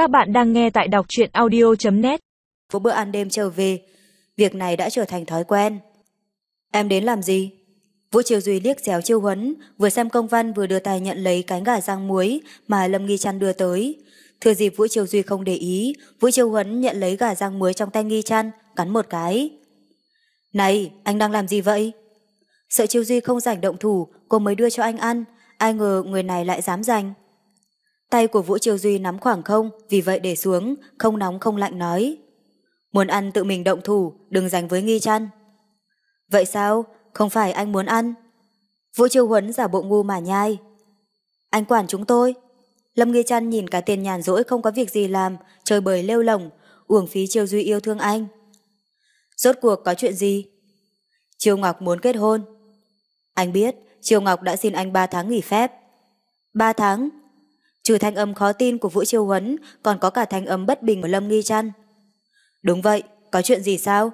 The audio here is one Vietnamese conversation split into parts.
Các bạn đang nghe tại đọc truyện audio.net Có bữa ăn đêm trở về, việc này đã trở thành thói quen. Em đến làm gì? Vũ Triều Duy liếc xéo chiêu huấn, vừa xem công văn vừa đưa tay nhận lấy cánh gà rang muối mà Lâm Nghi Trăn đưa tới. Thừa dịp Vũ Triều Duy không để ý, Vũ Triều Huấn nhận lấy gà rang muối trong tay Nghi Trăn, cắn một cái. Này, anh đang làm gì vậy? Sợ Triều Duy không rảnh động thủ, cô mới đưa cho anh ăn, ai ngờ người này lại dám giành. Tay của Vũ Triều Duy nắm khoảng không, vì vậy để xuống, không nóng không lạnh nói. Muốn ăn tự mình động thủ, đừng giành với nghi chăn. Vậy sao? Không phải anh muốn ăn? Vũ Triều Huấn giả bộ ngu mà nhai. Anh quản chúng tôi. Lâm Nghi Trăn nhìn cả tiền nhàn rỗi không có việc gì làm, chơi bời lêu lồng, uổng phí Triều Duy yêu thương anh. Rốt cuộc có chuyện gì? Triều Ngọc muốn kết hôn. Anh biết, Triều Ngọc đã xin anh 3 tháng nghỉ phép. 3 tháng? Trừ thanh âm khó tin của Vũ chiêu Huấn, còn có cả thanh âm bất bình của Lâm Nghi Trăn. Đúng vậy, có chuyện gì sao?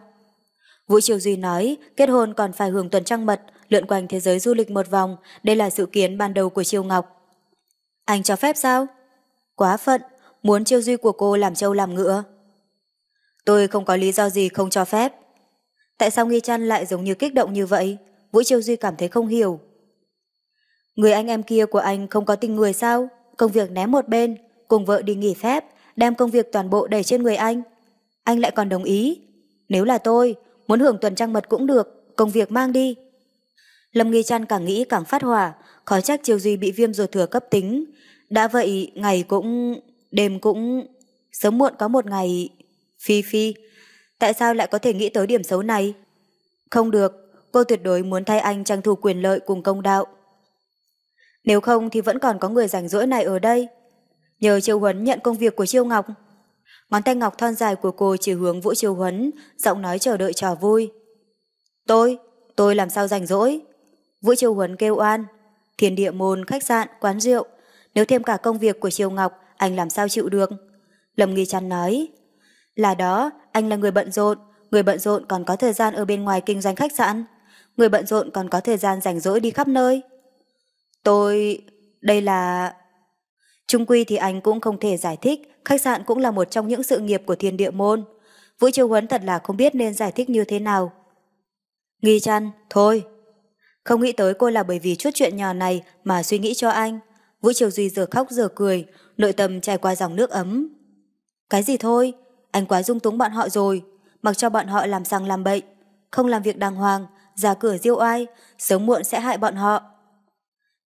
Vũ Triều Duy nói, kết hôn còn phải hưởng tuần trăng mật, lượn quanh thế giới du lịch một vòng, đây là sự kiến ban đầu của Triều Ngọc. Anh cho phép sao? Quá phận, muốn Triều Duy của cô làm trâu làm ngựa. Tôi không có lý do gì không cho phép. Tại sao Nghi Trăn lại giống như kích động như vậy? Vũ Triều Duy cảm thấy không hiểu. Người anh em kia của anh không có tình người sao? Công việc ném một bên, cùng vợ đi nghỉ phép, đem công việc toàn bộ đẩy trên người anh. Anh lại còn đồng ý. Nếu là tôi, muốn hưởng tuần trăng mật cũng được, công việc mang đi. Lâm Nghi Trăn càng nghĩ càng phát hỏa, khó trách Triều Duy bị viêm ruột thừa cấp tính. Đã vậy, ngày cũng... đêm cũng... sớm muộn có một ngày... Phi Phi, tại sao lại có thể nghĩ tới điểm xấu này? Không được, cô tuyệt đối muốn thay anh tranh thủ quyền lợi cùng công đạo. Nếu không thì vẫn còn có người rảnh rỗi này ở đây. Nhờ Triều Huấn nhận công việc của Triều Ngọc. Ngón tay ngọc thon dài của cô chỉ hướng Vũ Triều Huấn, giọng nói chờ đợi trò vui. Tôi, tôi làm sao rảnh rỗi? Vũ Triều Huấn kêu oan. Thiên địa môn, khách sạn, quán rượu. Nếu thêm cả công việc của Triều Ngọc, anh làm sao chịu được? Lâm Nghi Trăn nói. Là đó, anh là người bận rộn, người bận rộn còn có thời gian ở bên ngoài kinh doanh khách sạn. Người bận rộn còn có thời gian rảnh rỗi đi khắp nơi. Tôi... đây là... Trung quy thì anh cũng không thể giải thích, khách sạn cũng là một trong những sự nghiệp của thiên địa môn. Vũ Triều Huấn thật là không biết nên giải thích như thế nào. Nghi chăn, thôi. Không nghĩ tới cô là bởi vì chút chuyện nhỏ này mà suy nghĩ cho anh. Vũ Triều Duy giờ khóc giờ cười, nội tâm trải qua dòng nước ấm. Cái gì thôi, anh quá dung túng bọn họ rồi, mặc cho bọn họ làm sang làm bệnh, không làm việc đàng hoàng, ra cửa diêu oai, sớm muộn sẽ hại bọn họ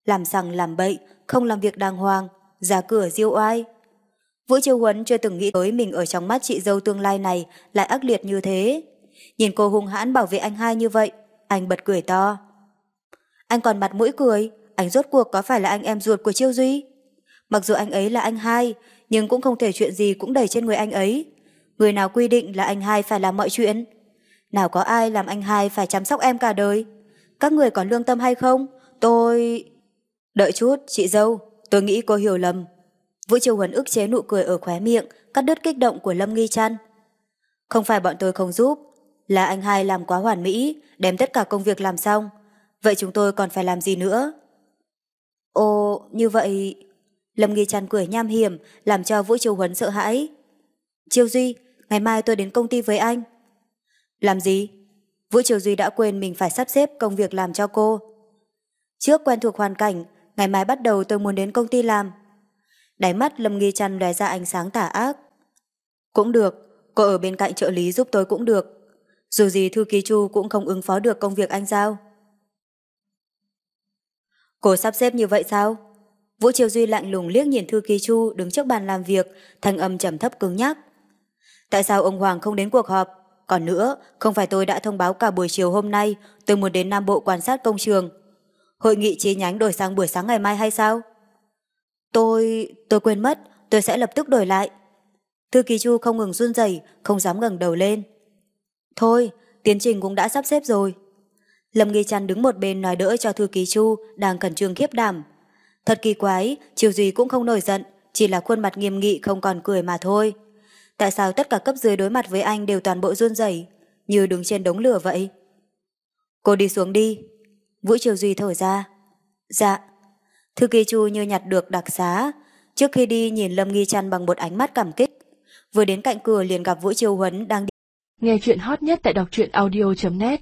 làm rằng làm bậy, không làm việc đàng hoàng, ra cửa diêu oai. Vũ Chiêu Huấn chưa từng nghĩ tới mình ở trong mắt chị dâu tương lai này lại ác liệt như thế. Nhìn cô hung hãn bảo vệ anh hai như vậy, anh bật cười to. Anh còn mặt mũi cười, anh rốt cuộc có phải là anh em ruột của Chiêu Duy? Mặc dù anh ấy là anh hai, nhưng cũng không thể chuyện gì cũng đẩy trên người anh ấy. Người nào quy định là anh hai phải làm mọi chuyện? Nào có ai làm anh hai phải chăm sóc em cả đời? Các người có lương tâm hay không? Tôi... Đợi chút, chị dâu, tôi nghĩ cô hiểu lầm. Vũ Triều Huấn ức chế nụ cười ở khóe miệng, cắt đứt kích động của Lâm Nghi Trăn. Không phải bọn tôi không giúp, là anh hai làm quá hoàn mỹ, đem tất cả công việc làm xong. Vậy chúng tôi còn phải làm gì nữa? Ồ, như vậy... Lâm Nghi Trăn cười nham hiểm, làm cho Vũ Triều Huấn sợ hãi. Triều Duy, ngày mai tôi đến công ty với anh. Làm gì? Vũ Triều Duy đã quên mình phải sắp xếp công việc làm cho cô. Trước quen thuộc hoàn cảnh, ngày mai bắt đầu tôi muốn đến công ty làm. Đáy mắt Lâm Nghi Trăn lóe ra ánh sáng tả ác. Cũng được, cô ở bên cạnh trợ lý giúp tôi cũng được. Dù gì Thư Ký Chu cũng không ứng phó được công việc anh giao. Cô sắp xếp như vậy sao? Vũ Triều Duy lạnh lùng liếc nhìn Thư Ký Chu đứng trước bàn làm việc, thanh âm trầm thấp cứng nhắc. Tại sao ông Hoàng không đến cuộc họp? Còn nữa, không phải tôi đã thông báo cả buổi chiều hôm nay tôi muốn đến Nam Bộ quan sát công trường. Hội nghị chi nhánh đổi sang buổi sáng ngày mai hay sao? Tôi... tôi quên mất, tôi sẽ lập tức đổi lại. Thư ký Chu không ngừng run rẩy, không dám ngẩng đầu lên. Thôi, tiến trình cũng đã sắp xếp rồi. Lâm Nghi Trăn đứng một bên nói đỡ cho thư ký Chu đang cẩn trương khiếp đảm. Thật kỳ quái, chiều gì cũng không nổi giận, chỉ là khuôn mặt nghiêm nghị không còn cười mà thôi. Tại sao tất cả cấp dưới đối mặt với anh đều toàn bộ run rẩy, như đứng trên đống lửa vậy? Cô đi xuống đi, Vũ Triều Duy thở ra. Dạ. Thư ký Chu như nhặt được đặc xá. Trước khi đi nhìn Lâm Nghi Trăn bằng một ánh mắt cảm kích. Vừa đến cạnh cửa liền gặp Vũ Triều Huấn đang đi. Nghe chuyện hot nhất tại đọc truyện audio.net